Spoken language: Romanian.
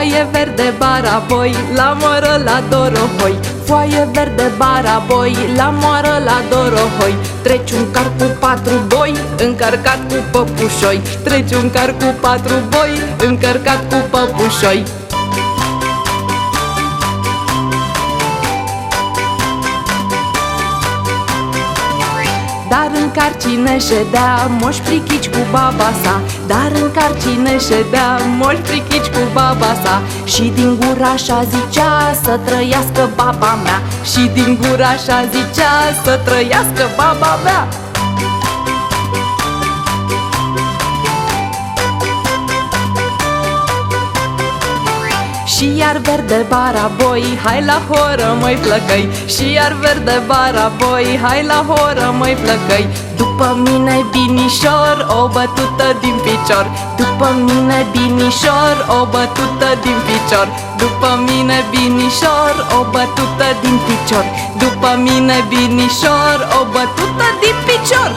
Foaie verde baraboi, la moară la dorohoi Foaie verde baraboi, la moară la dorohoi Treci un car cu patru boi, încărcat cu păpușoi. Treci un car cu patru boi, încărcat cu păpușoi Dar în car cine ședea Moș frichici cu baba sa. Dar în car cine ședea Moș frichici cu baba sa. Și din gura așa zicea Să trăiască baba mea. Și din gura așa zicea Să trăiască baba mea Și iar verde baraboi, hai la horă măi plăcăi Și iar verde baraboi, hai la horă măi plăcăi După mine binișor, o bătută din picior. După mine binișor, o bătută din picior. După mine binișor, o bătută din picior. După mine binișor, o bătută din picior